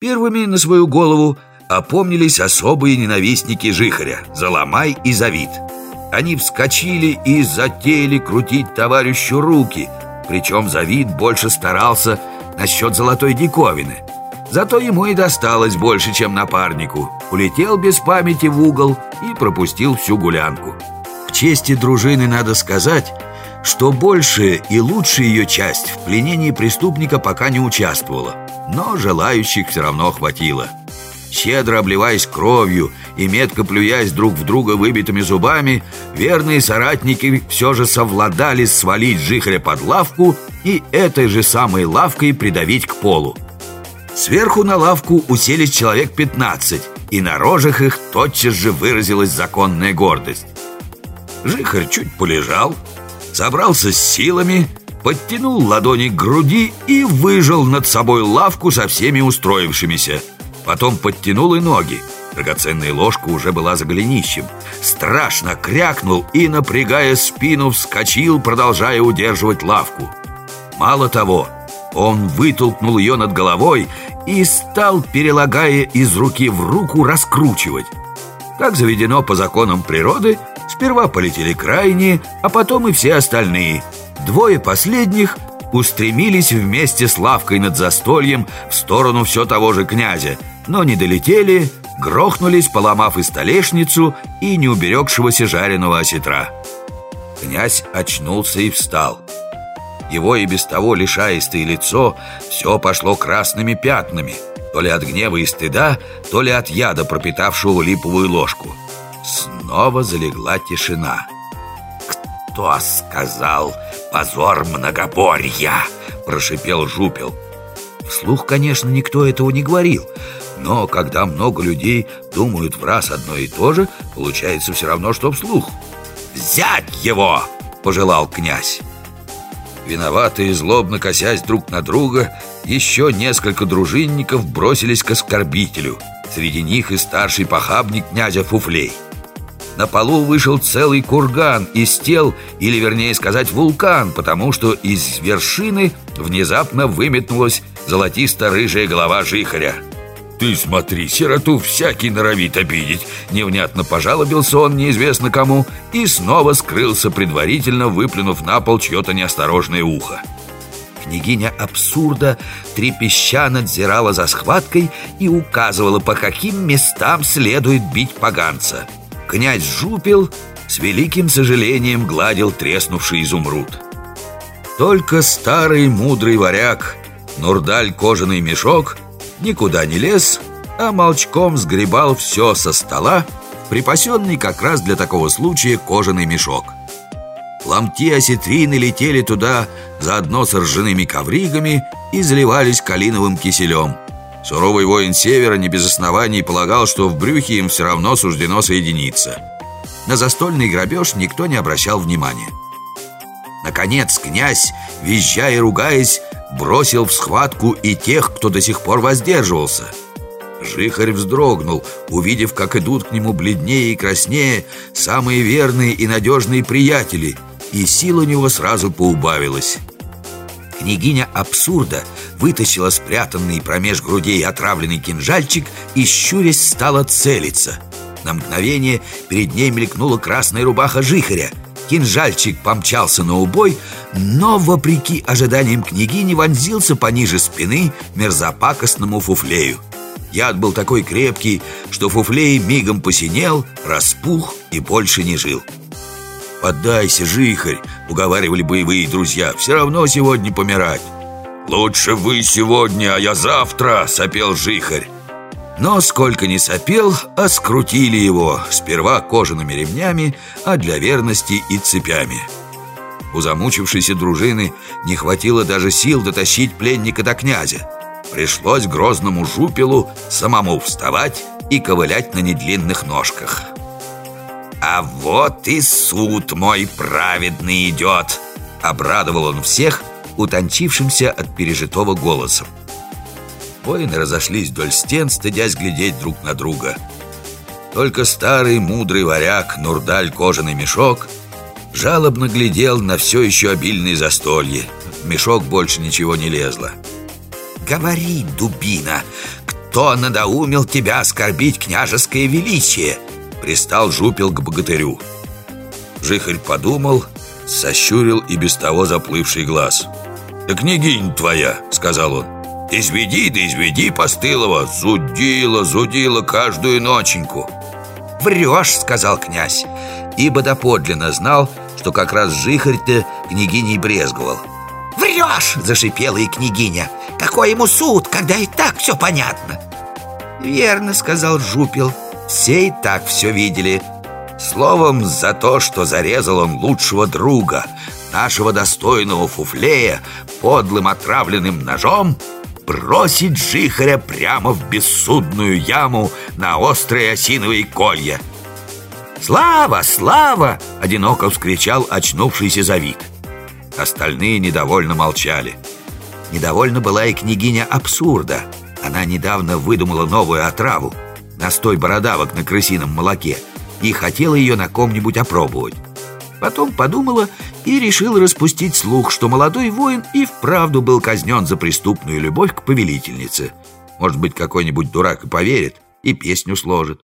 Первыми на свою голову опомнились особые ненавистники Жихаря – Заломай и Завид. Они вскочили и затеяли крутить товарищу руки, причем Завид больше старался насчет золотой диковины. Зато ему и досталось больше, чем напарнику. Улетел без памяти в угол и пропустил всю гулянку. В чести дружины надо сказать, что большая и лучшая ее часть в пленении преступника пока не участвовала, но желающих все равно хватило. Щедро обливаясь кровью и метко плюясь друг в друга выбитыми зубами, верные соратники все же совладали свалить жихаря под лавку и этой же самой лавкой придавить к полу. Сверху на лавку уселись человек 15, и на рожах их тотчас же выразилась законная гордость. Жихарь чуть полежал, собрался с силами, подтянул ладони к груди и выжил над собой лавку со всеми устроившимися. Потом подтянул и ноги. Драгоценная ложка уже была за голенищем. Страшно крякнул и, напрягая спину, вскочил, продолжая удерживать лавку. Мало того, он вытолкнул ее над головой и стал, перелагая из руки в руку, раскручивать. Как заведено по законам природы, Сперва полетели крайние, а потом и все остальные. Двое последних устремились вместе с лавкой над застольем в сторону все того же князя, но не долетели, грохнулись, поломав и столешницу, и неуберегшегося жареного осетра. Князь очнулся и встал. Его и без того лишаистое лицо все пошло красными пятнами, то ли от гнева и стыда, то ли от яда, пропитавшего липовую ложку. Снова залегла тишина «Кто сказал позор многоборья?» Прошипел Жупел Вслух, конечно, никто этого не говорил Но когда много людей думают в раз одно и то же Получается все равно, что вслух «Взять его!» – пожелал князь Виноватые, злобно косясь друг на друга Еще несколько дружинников бросились к оскорбителю Среди них и старший похабник князя Фуфлей – на полу вышел целый курган из тел, или вернее сказать вулкан, потому что из вершины внезапно выметнулась золотисто-рыжая голова жихаря. «Ты смотри, сироту всякий норовит обидеть!» Невнятно пожалобился он неизвестно кому и снова скрылся, предварительно выплюнув на пол чье-то неосторожное ухо. Княгиня абсурда трепеща надзирала за схваткой и указывала, по каким местам следует бить поганца – князь Жупил с великим сожалением гладил треснувший изумруд. Только старый мудрый варяг, Нурдаль кожаный мешок, никуда не лез, а молчком сгребал все со стола, припасенный как раз для такого случая кожаный мешок. Ломти осетрины летели туда заодно с ржаными ковригами и заливались калиновым киселем – Суровый воин Севера не без оснований полагал, что в брюхе им все равно суждено соединиться. На застольный грабеж никто не обращал внимания. Наконец князь, визжая и ругаясь, бросил в схватку и тех, кто до сих пор воздерживался. Жихарь вздрогнул, увидев, как идут к нему бледнее и краснее самые верные и надежные приятели, и сил у него сразу поубавилась. Княгиня абсурда вытащила спрятанный промеж грудей отравленный кинжальчик и, щурясь, стала целиться. На мгновение перед ней мелькнула красная рубаха жихаря. Кинжальчик помчался на убой, но, вопреки ожиданиям княгини, вонзился пониже спины мерзопакостному фуфлею. Яд был такой крепкий, что фуфлей мигом посинел, распух и больше не жил. «Поддайся, жихарь!» — уговаривали боевые друзья. «Все равно сегодня помирать!» «Лучше вы сегодня, а я завтра!» — сопел жихарь. Но сколько не сопел, а скрутили его Сперва кожаными ремнями, а для верности и цепями У замучившейся дружины не хватило даже сил дотащить пленника до князя Пришлось грозному жупелу самому вставать и ковылять на недлинных ножках «А вот и суд мой праведный идет!» Обрадовал он всех, утончившимся от пережитого голосом. Воины разошлись вдоль стен, стыдясь глядеть друг на друга. Только старый мудрый варяг Нурдаль Кожаный Мешок жалобно глядел на все еще обильные застолье. В мешок больше ничего не лезло. «Говори, дубина, кто надоумил тебя оскорбить княжеское величие?» Пристал жупил к богатырю Жихарь подумал, сощурил и без того заплывший глаз «Да княгинь твоя», — сказал он «Изведи, да изведи постылого Зудила, зудила каждую ноченьку» «Врешь», — сказал князь Ибо доподлинно знал, что как раз Жихарь-то княгиней брезговал «Врешь!» — зашипела и княгиня «Какой ему суд, когда и так все понятно?» «Верно», — сказал Жупил Все и так все видели. Словом, за то, что зарезал он лучшего друга Нашего достойного фуфлея Подлым отравленным ножом Бросить жихаря прямо в бессудную яму На острые осиновые колья. «Слава! Слава!» — одиноко вскричал очнувшийся Завид. Остальные недовольно молчали. Недовольна была и княгиня абсурда. Она недавно выдумала новую отраву Настой бородавок на крысином молоке И хотела ее на ком-нибудь опробовать. Потом подумала и решила распустить слух, что молодой воин и вправду был казнен за преступную любовь к повелительнице. Может быть, какой-нибудь дурак и поверит, и песню сложит